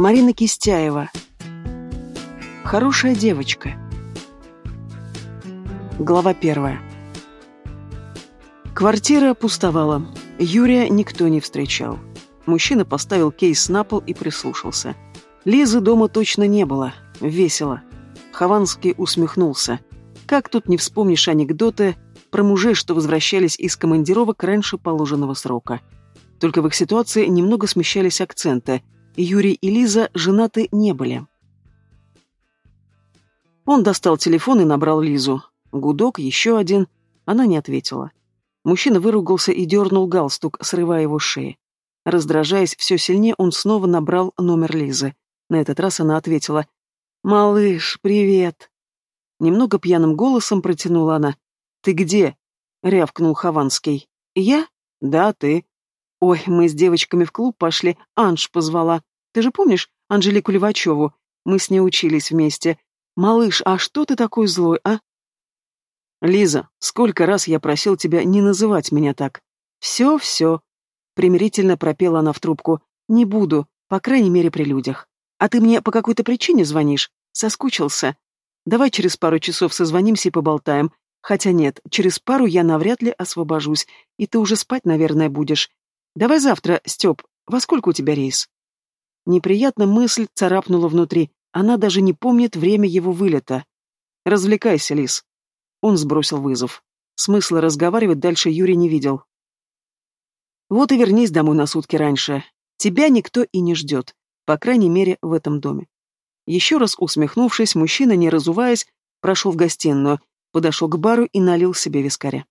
Марина Кистяева. Хорошая девочка. Глава первая. Квартира пустовала. Юрия никто не встречал. Мужчина поставил кейс на пол и прислушался. Лизы дома точно не было. Весело. Хованский усмехнулся. Как тут не вспомнишь анекдоты про мужей, что возвращались из командировок раньше положенного срока. Только в их ситуации немного смещались акценты. Юрий и Лиза женаты не были. Он достал телефон и набрал Лизу. Гудок, еще один. Она не ответила. Мужчина выругался и дернул галстук, срывая его с шеи. Раздражаясь все сильнее, он снова набрал номер Лизы. На этот раз она ответила. «Малыш, привет!» Немного пьяным голосом протянула она. «Ты где?» — рявкнул Хованский. «Я? Да, ты. Ой, мы с девочками в клуб пошли, Анж позвала. Ты же помнишь Анжелику Левачеву? Мы с ней учились вместе. Малыш, а что ты такой злой, а?» «Лиза, сколько раз я просил тебя не называть меня так?» «Все, все», — примирительно пропела она в трубку. «Не буду, по крайней мере, при людях. А ты мне по какой-то причине звонишь? Соскучился? Давай через пару часов созвонимся и поболтаем. Хотя нет, через пару я навряд ли освобожусь, и ты уже спать, наверное, будешь. Давай завтра, Степ, во сколько у тебя рейс?» Неприятная мысль царапнула внутри. Она даже не помнит время его вылета. «Развлекайся, Лис», он сбросил вызов. Смысла разговаривать дальше Юрий не видел. Вот и вернись домой на сутки раньше. Тебя никто и не ждет, по крайней мере, в этом доме. Еще раз усмехнувшись, мужчина, не разуваясь, прошел в гостиную, подошел к бару и налил себе вискаря.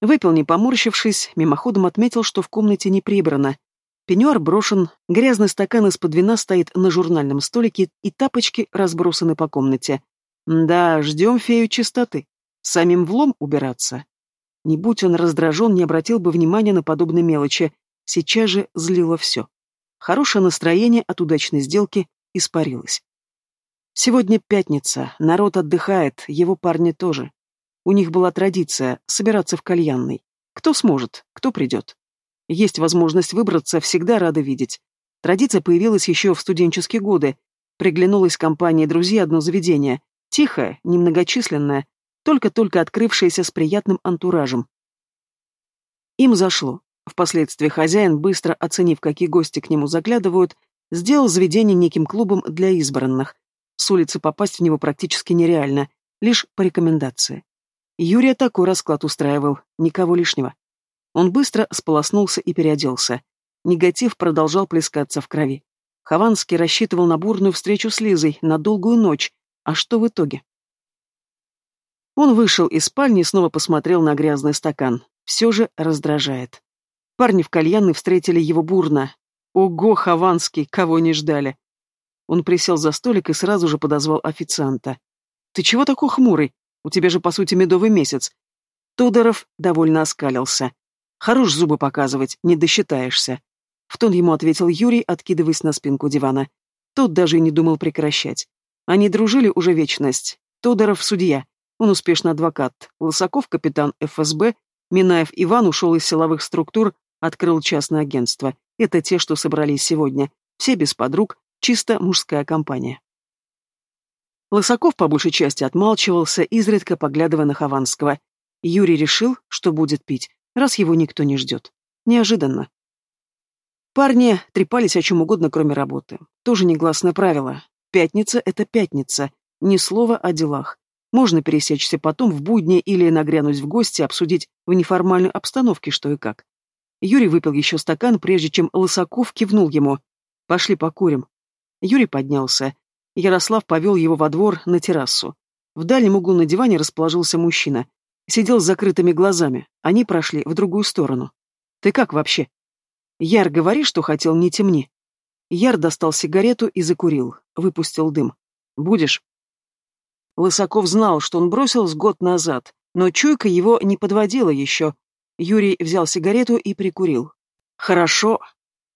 Выпил, не поморщившись, мимоходом отметил, что в комнате не прибрано. Пеньюар брошен, грязный стакан из-под вина стоит на журнальном столике и тапочки разбросаны по комнате. Да, ждем фею чистоты. Самим влом убираться. Не будь он раздражен, не обратил бы внимания на подобные мелочи. Сейчас же злило все. Хорошее настроение от удачной сделки испарилось. Сегодня пятница, народ отдыхает, его парни тоже. У них была традиция собираться в кальянной. Кто сможет, кто придет. Есть возможность выбраться, всегда рада видеть. Традиция появилась еще в студенческие годы. Приглянулась компании друзей одно заведение, Тихая, немногочисленная, только-только открывшаяся с приятным антуражем. Им зашло. Впоследствии хозяин, быстро оценив, какие гости к нему заглядывают, сделал заведение неким клубом для избранных. С улицы попасть в него практически нереально, лишь по рекомендации. Юрия такой расклад устраивал, никого лишнего. Он быстро сполоснулся и переоделся. Негатив продолжал плескаться в крови. Хованский рассчитывал на бурную встречу с Лизой, на долгую ночь, а что в итоге? Он вышел из спальни и снова посмотрел на грязный стакан. Все же раздражает. Парни в кальянной встретили его бурно. Ого, Хованский, кого не ждали. Он присел за столик и сразу же подозвал официанта. «Ты чего такой хмурый? У тебя же, по сути, медовый месяц». Тодоров довольно оскалился. «Хорош зубы показывать, не досчитаешься». В тон ему ответил Юрий, откидываясь на спинку дивана. Тот даже и не думал прекращать. Они дружили уже вечность. Тодоров — судья. Он успешный адвокат. Лысаков — капитан ФСБ. Минаев Иван ушел из силовых структур, открыл частное агентство. Это те, что собрались сегодня. Все без подруг, чисто мужская компания. Лысаков по большей части отмалчивался, изредка поглядывая на Хованского. Юрий решил, что будет пить, раз его никто не ждет. Неожиданно. Парни трепались о чем угодно, кроме работы. Тоже негласное правило. Пятница — это пятница, ни слова о делах. Можно пересечься потом в будни или нагрянуть в гости, обсудить в неформальной обстановке что и как. Юрий выпил еще стакан, прежде чем Лысаков кивнул ему. «Пошли покурим». Юрий поднялся. Ярослав повел его во двор на террасу. В дальнем углу на диване расположился мужчина. Сидел с закрытыми глазами. Они прошли в другую сторону. «Ты как вообще?» «Яр, говори, что хотел, не темни». Яр достал сигарету и закурил, выпустил дым. «Будешь?» Лысаков знал, что он бросил с год назад, но чуйка его не подводила еще. Юрий взял сигарету и прикурил. «Хорошо».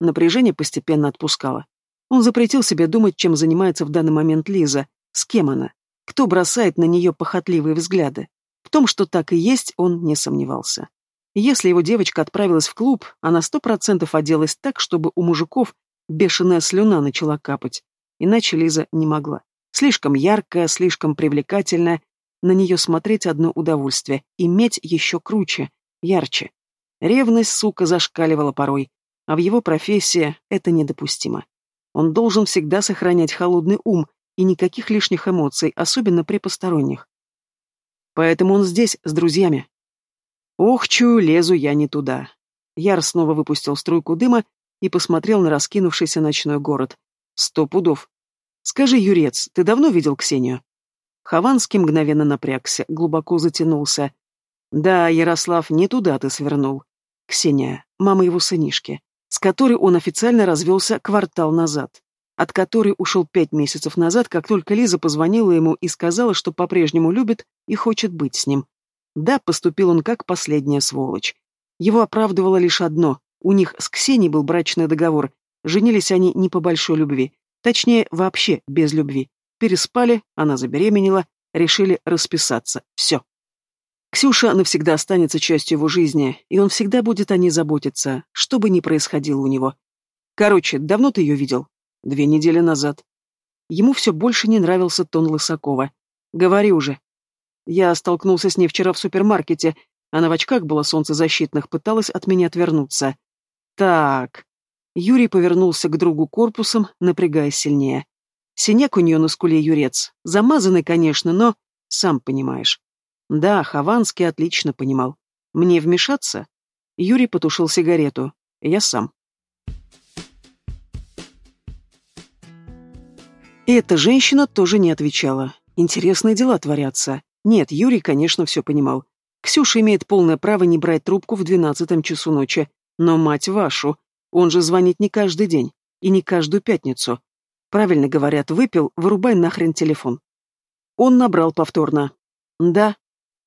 Напряжение постепенно отпускало. Он запретил себе думать, чем занимается в данный момент Лиза, с кем она, кто бросает на нее похотливые взгляды. В том, что так и есть, он не сомневался. Если его девочка отправилась в клуб, она сто процентов оделась так, чтобы у мужиков Бешеная слюна начала капать. Иначе Лиза не могла. Слишком яркая, слишком привлекательная. На нее смотреть одно удовольствие. Иметь еще круче, ярче. Ревность, сука, зашкаливала порой. А в его профессии это недопустимо. Он должен всегда сохранять холодный ум и никаких лишних эмоций, особенно при посторонних. Поэтому он здесь, с друзьями. Ох, чую, лезу я не туда. Яр снова выпустил струйку дыма и посмотрел на раскинувшийся ночной город. Сто пудов. Скажи, Юрец, ты давно видел Ксению? Хованский мгновенно напрягся, глубоко затянулся. Да, Ярослав, не туда ты свернул. Ксения, мама его сынишки, с которой он официально развелся квартал назад, от которой ушел пять месяцев назад, как только Лиза позвонила ему и сказала, что по-прежнему любит и хочет быть с ним. Да, поступил он как последняя сволочь. Его оправдывало лишь одно. У них с Ксенией был брачный договор. Женились они не по большой любви. Точнее, вообще без любви. Переспали, она забеременела, решили расписаться. Все. Ксюша навсегда останется частью его жизни, и он всегда будет о ней заботиться, что бы ни происходило у него. Короче, давно ты ее видел? Две недели назад. Ему все больше не нравился тон Лысакова. Говори уже. Я столкнулся с ней вчера в супермаркете. Она в очках была солнцезащитных, пыталась от меня отвернуться. Так. Юрий повернулся к другу корпусом, напрягаясь сильнее. Синяк у нее на скуле юрец. Замазанный, конечно, но... Сам понимаешь. Да, Хованский отлично понимал. Мне вмешаться? Юрий потушил сигарету. Я сам. И эта женщина тоже не отвечала. Интересные дела творятся. Нет, Юрий, конечно, все понимал. Ксюша имеет полное право не брать трубку в двенадцатом часу ночи. Но, мать вашу, он же звонит не каждый день. И не каждую пятницу. Правильно говорят, выпил, вырубай нахрен телефон. Он набрал повторно. «Да»,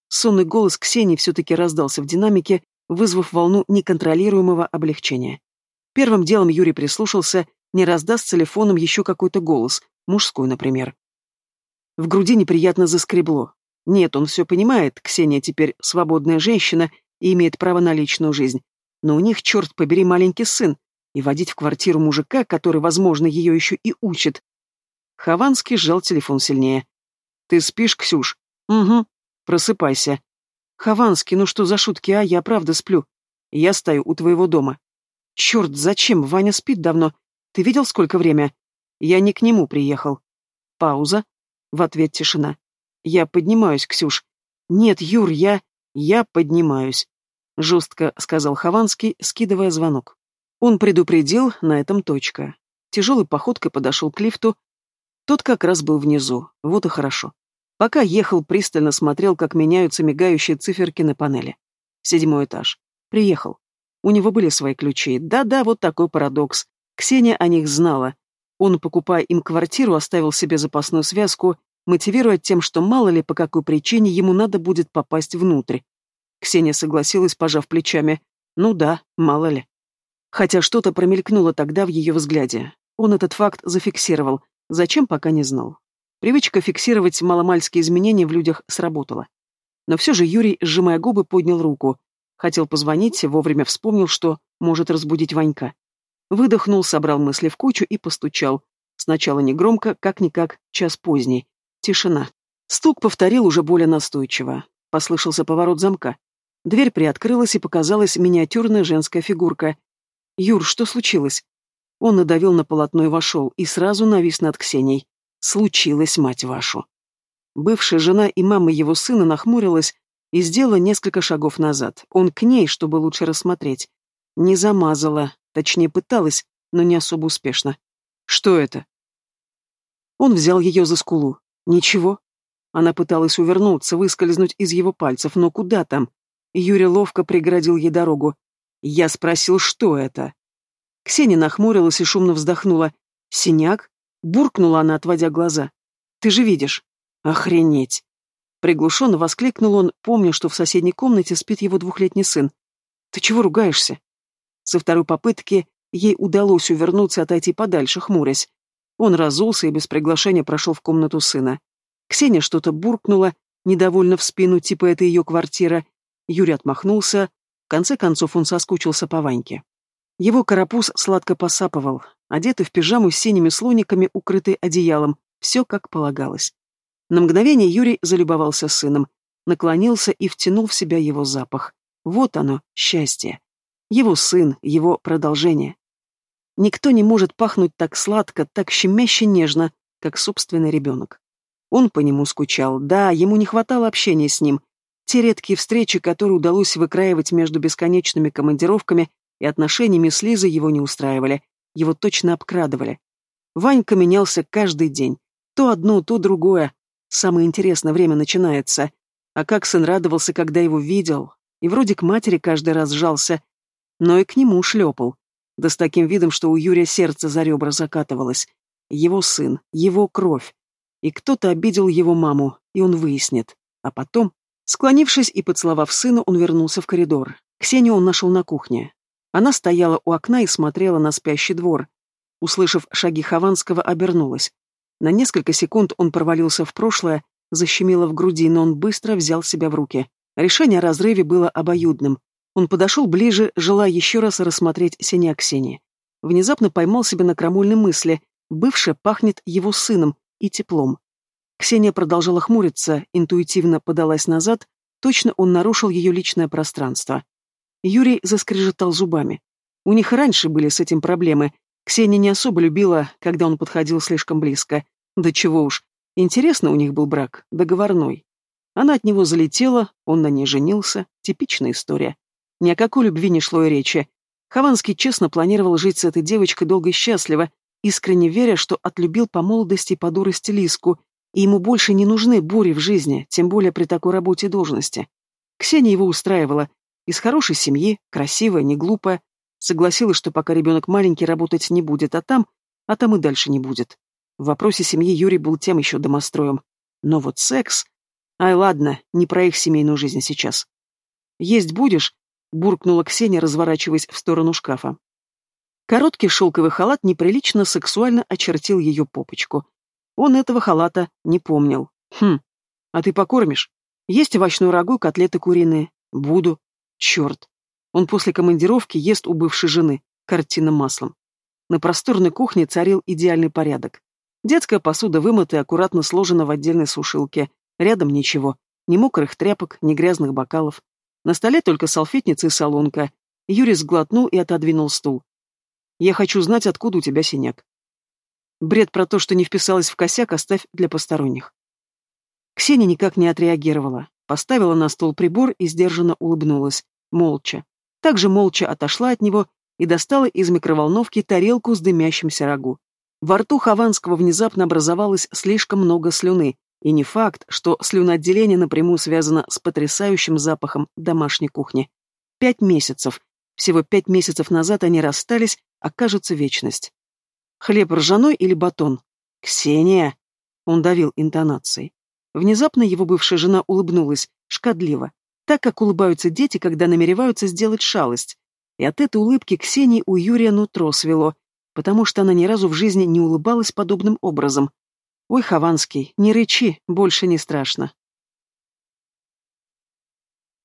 Сонный голос Ксении все-таки раздался в динамике, вызвав волну неконтролируемого облегчения. Первым делом Юрий прислушался, не раздаст телефоном еще какой-то голос, мужской, например. В груди неприятно заскребло. Нет, он все понимает, Ксения теперь свободная женщина и имеет право на личную жизнь. Но у них, черт побери, маленький сын, и водить в квартиру мужика, который, возможно, ее еще и учит. Хованский сжал телефон сильнее. «Ты спишь, Ксюш?» «Угу», Просыпайся. Хованский, ну что за шутки, а? Я правда сплю. Я стою у твоего дома. Черт, зачем? Ваня спит давно. Ты видел, сколько время? Я не к нему приехал. Пауза. В ответ тишина. Я поднимаюсь, Ксюш. Нет, Юр, я... Я поднимаюсь. Жестко сказал Хованский, скидывая звонок. Он предупредил, на этом точка. Тяжелой походкой подошел к лифту. Тот как раз был внизу. Вот и хорошо. Пока ехал, пристально смотрел, как меняются мигающие циферки на панели. Седьмой этаж. Приехал. У него были свои ключи. Да-да, вот такой парадокс. Ксения о них знала. Он, покупая им квартиру, оставил себе запасную связку, мотивируя тем, что мало ли по какой причине ему надо будет попасть внутрь. Ксения согласилась, пожав плечами. Ну да, мало ли. Хотя что-то промелькнуло тогда в ее взгляде. Он этот факт зафиксировал, зачем пока не знал. Привычка фиксировать маломальские изменения в людях сработала. Но все же Юрий, сжимая губы, поднял руку. Хотел позвонить, вовремя вспомнил, что может разбудить Ванька. Выдохнул, собрал мысли в кучу и постучал. Сначала негромко, как-никак, час поздний. Тишина. Стук повторил уже более настойчиво. Послышался поворот замка. Дверь приоткрылась, и показалась миниатюрная женская фигурка. «Юр, что случилось?» Он надавил на полотно и вошел, и сразу навис над Ксенией случилось, мать вашу. Бывшая жена и мама его сына нахмурилась и сделала несколько шагов назад. Он к ней, чтобы лучше рассмотреть. Не замазала, точнее пыталась, но не особо успешно. Что это? Он взял ее за скулу. Ничего. Она пыталась увернуться, выскользнуть из его пальцев, но куда там? Юрий ловко преградил ей дорогу. Я спросил, что это? Ксения нахмурилась и шумно вздохнула. Синяк? Буркнула она, отводя глаза. «Ты же видишь». «Охренеть!» Приглушенно воскликнул он, помня, что в соседней комнате спит его двухлетний сын. «Ты чего ругаешься?» Со второй попытки ей удалось увернуться и отойти подальше, хмурясь. Он разулся и без приглашения прошел в комнату сына. Ксения что-то буркнула, недовольно в спину, типа это ее квартира. Юрий отмахнулся. В конце концов он соскучился по Ваньке. Его карапуз сладко посапывал. одетый в пижаму с синими слониками, укрытый одеялом, все как полагалось. На мгновение Юрий залюбовался сыном, наклонился и втянул в себя его запах. Вот оно, счастье. Его сын, его продолжение. Никто не может пахнуть так сладко, так щемяще нежно, как собственный ребенок. Он по нему скучал, да, ему не хватало общения с ним. Те редкие встречи, которые удалось выкраивать между бесконечными командировками и отношениями с Лизой, его не устраивали, его точно обкрадывали. Ванька менялся каждый день. То одно, то другое. Самое интересное время начинается. А как сын радовался, когда его видел. И вроде к матери каждый раз сжался, но и к нему шлепал. Да с таким видом, что у Юрия сердце за ребра закатывалось. Его сын, его кровь. И кто-то обидел его маму, и он выяснит. А потом, склонившись и поцеловав сына, он вернулся в коридор. Ксению он нашел на кухне. Она стояла у окна и смотрела на спящий двор. Услышав шаги Хованского, обернулась. На несколько секунд он провалился в прошлое, защемило в груди, но он быстро взял себя в руки. Решение о разрыве было обоюдным. Он подошел ближе, желая еще раз рассмотреть синяк Ксении. Внезапно поймал себя на крамольной мысли. Бывшая пахнет его сыном и теплом. Ксения продолжала хмуриться, интуитивно подалась назад, точно он нарушил ее личное пространство. Юрий заскрежетал зубами. У них раньше были с этим проблемы. Ксения не особо любила, когда он подходил слишком близко. Да чего уж. Интересно у них был брак, договорной. Она от него залетела, он на ней женился. Типичная история. Ни о какой любви не шло и речи. Хованский честно планировал жить с этой девочкой долго и счастливо, искренне веря, что отлюбил по молодости и по дурости Лиску, и ему больше не нужны бури в жизни, тем более при такой работе и должности. Ксения его устраивала. Из хорошей семьи, красивая, не глупая. Согласилась, что пока ребенок маленький, работать не будет, а там, а там и дальше не будет. В вопросе семьи Юрий был тем еще домостроем. Но вот секс... Ай, ладно, не про их семейную жизнь сейчас. «Есть будешь?» Буркнула Ксения, разворачиваясь в сторону шкафа. Короткий шелковый халат неприлично сексуально очертил ее попочку. Он этого халата не помнил. Хм, а ты покормишь? Есть овощную рагу котлеты куриные? Буду. Черт. Он после командировки ест у бывшей жены. Картина маслом. На просторной кухне царил идеальный порядок. Детская посуда вымыта и аккуратно сложена в отдельной сушилке. Рядом ничего. Ни мокрых тряпок, ни грязных бокалов. На столе только салфетница и солонка. Юрий сглотнул и отодвинул стул. «Я хочу знать, откуда у тебя синяк». Бред про то, что не вписалась в косяк, оставь для посторонних. Ксения никак не отреагировала. Поставила на стол прибор и сдержанно улыбнулась. Молча. Также молча отошла от него и достала из микроволновки тарелку с дымящимся рагу. Во рту Хованского внезапно образовалось слишком много слюны, и не факт, что слюноотделение напрямую связано с потрясающим запахом домашней кухни. Пять месяцев. Всего пять месяцев назад они расстались, а кажется вечность. Хлеб ржаной или батон? Ксения! Он давил интонацией. Внезапно его бывшая жена улыбнулась, шкодливо, так как улыбаются дети, когда намереваются сделать шалость. И от этой улыбки Ксении у Юрия нутро свело, потому что она ни разу в жизни не улыбалась подобным образом. «Ой, Хованский, не рычи, больше не страшно».